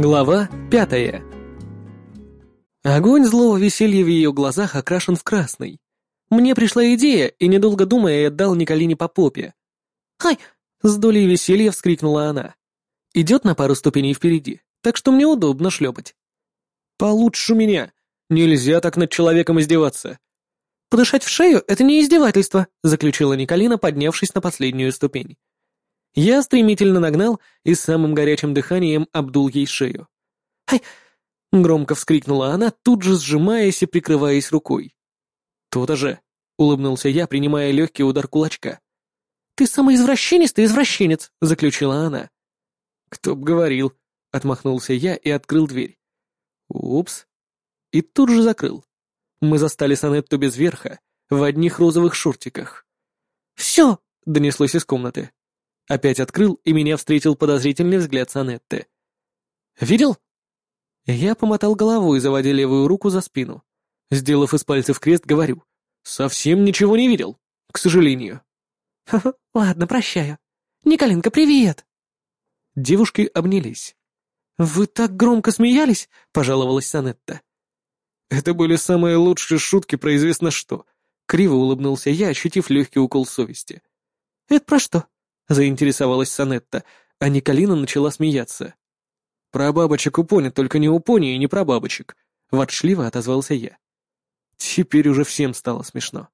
Глава пятая. Огонь злого веселья в ее глазах окрашен в красный. Мне пришла идея, и, недолго думая, я дал Николине по попе. «Ай!» — с долей веселья вскрикнула она. Идет на пару ступеней впереди, так что мне удобно шлепать. «Получше меня! Нельзя так над человеком издеваться!» «Подышать в шею — это не издевательство», — заключила Николина, поднявшись на последнюю ступень. Я стремительно нагнал и самым горячим дыханием обдул ей шею. «Ай!» — громко вскрикнула она, тут же сжимаясь и прикрываясь рукой. «То-то же!» — улыбнулся я, принимая легкий удар кулачка. «Ты самый извращенистый извращенец!» — заключила она. «Кто б говорил!» — отмахнулся я и открыл дверь. «Упс!» И тут же закрыл. Мы застали Санетту без верха, в одних розовых шортиках. «Все!» — донеслось из комнаты. Опять открыл, и меня встретил подозрительный взгляд Санетты. «Видел?» Я помотал головой, заводя левую руку за спину. Сделав из пальцев крест, говорю. «Совсем ничего не видел, к сожалению». «Ха-ха, ладно, прощаю. Николинка, привет!» Девушки обнялись. «Вы так громко смеялись?» — пожаловалась Санетта. «Это были самые лучшие шутки про известно что», — криво улыбнулся я, ощутив легкий укол совести. «Это про что?» Заинтересовалась Санетта, а Николина начала смеяться. «Про бабочек у пони, только не у пони и не про бабочек», — ворчливо отозвался я. Теперь уже всем стало смешно.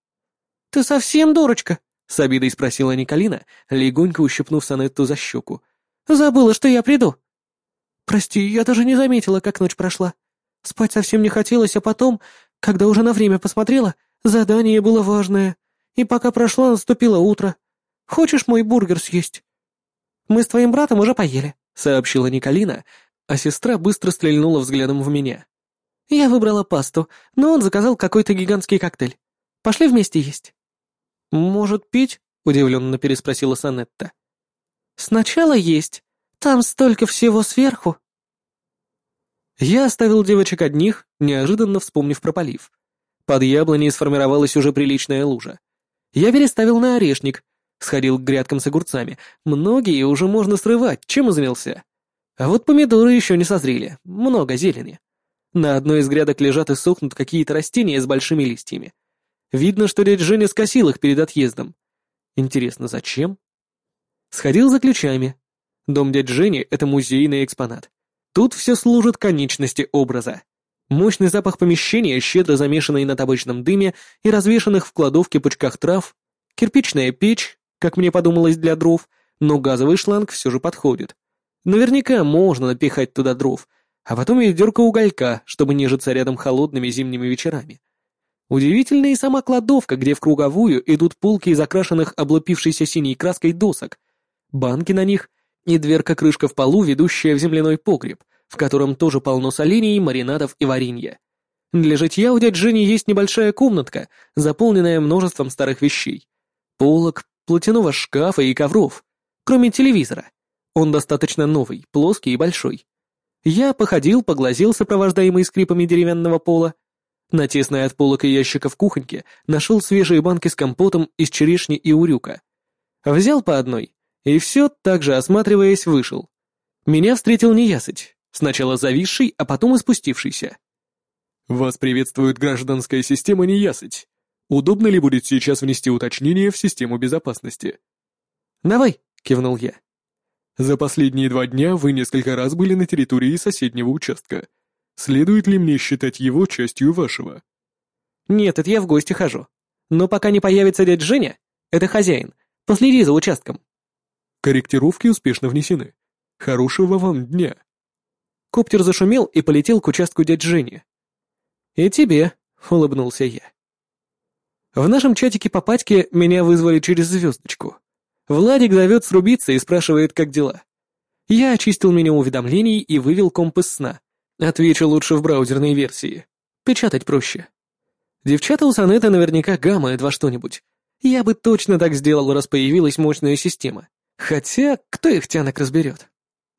«Ты совсем дурочка?» — с обидой спросила Николина, легонько ущипнув Санетту за щеку. «Забыла, что я приду». «Прости, я даже не заметила, как ночь прошла. Спать совсем не хотелось, а потом, когда уже на время посмотрела, задание было важное, и пока прошло, наступило утро. Хочешь мой бургер съесть?» «Мы с твоим братом уже поели», — сообщила Николина, а сестра быстро стрельнула взглядом в меня. «Я выбрала пасту, но он заказал какой-то гигантский коктейль. Пошли вместе есть». «Может, пить?» — удивленно переспросила Санетта. «Сначала есть. Там столько всего сверху». Я оставил девочек одних, неожиданно вспомнив про полив. Под яблоней сформировалась уже приличная лужа. Я переставил на орешник, Сходил к грядкам с огурцами. Многие уже можно срывать, чем занялся. А вот помидоры еще не созрели, много зелени. На одной из грядок лежат и сохнут какие-то растения с большими листьями. Видно, что дядь Женя скосил их перед отъездом. Интересно, зачем? Сходил за ключами. Дом дядь Жени — это музейный экспонат. Тут все служит конечности образа. Мощный запах помещения, щедро замешанный на табачном дыме и развешанных в кладовке пучках трав, кирпичная печь, как мне подумалось для дров, но газовый шланг все же подходит. Наверняка можно напихать туда дров, а потом ведерко уголька, чтобы нежиться рядом холодными зимними вечерами. Удивительная и сама кладовка, где в круговую идут полки из окрашенных облупившейся синей краской досок, банки на них и дверка-крышка в полу, ведущая в земляной погреб, в котором тоже полно солений, маринадов и варенья. Для житья у дяди Жени есть небольшая комнатка, заполненная множеством старых вещей. Полок, платяного шкафа и ковров, кроме телевизора. Он достаточно новый, плоский и большой. Я походил, поглазел, сопровождаемый скрипами деревянного пола. На тесной от полок и ящиков кухоньке нашел свежие банки с компотом из черешни и урюка. Взял по одной, и все, так же осматриваясь, вышел. Меня встретил неясыть, сначала зависший, а потом и спустившийся. «Вас приветствует гражданская система неясыть. Удобно ли будет сейчас внести уточнение в систему безопасности? «Давай», — кивнул я. «За последние два дня вы несколько раз были на территории соседнего участка. Следует ли мне считать его частью вашего?» «Нет, это я в гости хожу. Но пока не появится дядь Женя, это хозяин. Последи за участком». Корректировки успешно внесены. Хорошего вам дня. Коптер зашумел и полетел к участку дядь Жени. «И тебе», — улыбнулся я. В нашем чатике по патьке меня вызвали через звездочку. Владик зовет срубиться и спрашивает, как дела. Я очистил меню уведомлений и вывел комп из сна. Отвечу лучше в браузерной версии. Печатать проще. Девчата у Санета наверняка гамают во что-нибудь. Я бы точно так сделал, раз появилась мощная система. Хотя, кто их тянок разберет?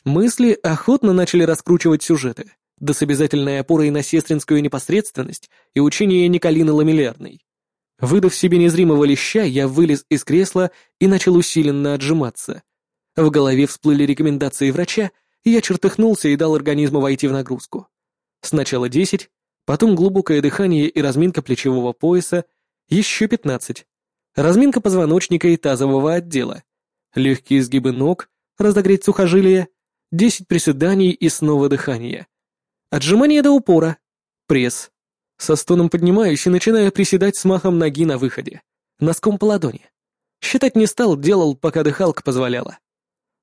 Мысли охотно начали раскручивать сюжеты, да с обязательной опорой на сестринскую непосредственность и учение Николины Ламелярной. Выдав себе незримого леща, я вылез из кресла и начал усиленно отжиматься. В голове всплыли рекомендации врача, Я чертыхнулся и дал организму войти в нагрузку. Сначала десять, потом глубокое дыхание и разминка плечевого пояса, еще пятнадцать. Разминка позвоночника и тазового отдела. Легкие сгибы ног, разогреть сухожилия, десять приседаний и снова дыхание. Отжимание до упора. Пресс. Со стоном поднимаюсь и начинаю приседать с махом ноги на выходе. Носком по ладони. Считать не стал, делал, пока дыхалка позволяла.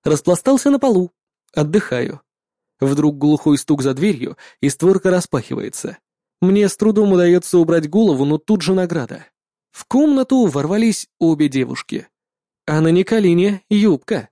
Распластался на полу. Отдыхаю. Вдруг глухой стук за дверью, и створка распахивается. Мне с трудом удается убрать голову, но тут же награда. В комнату ворвались обе девушки. А на Николине юбка.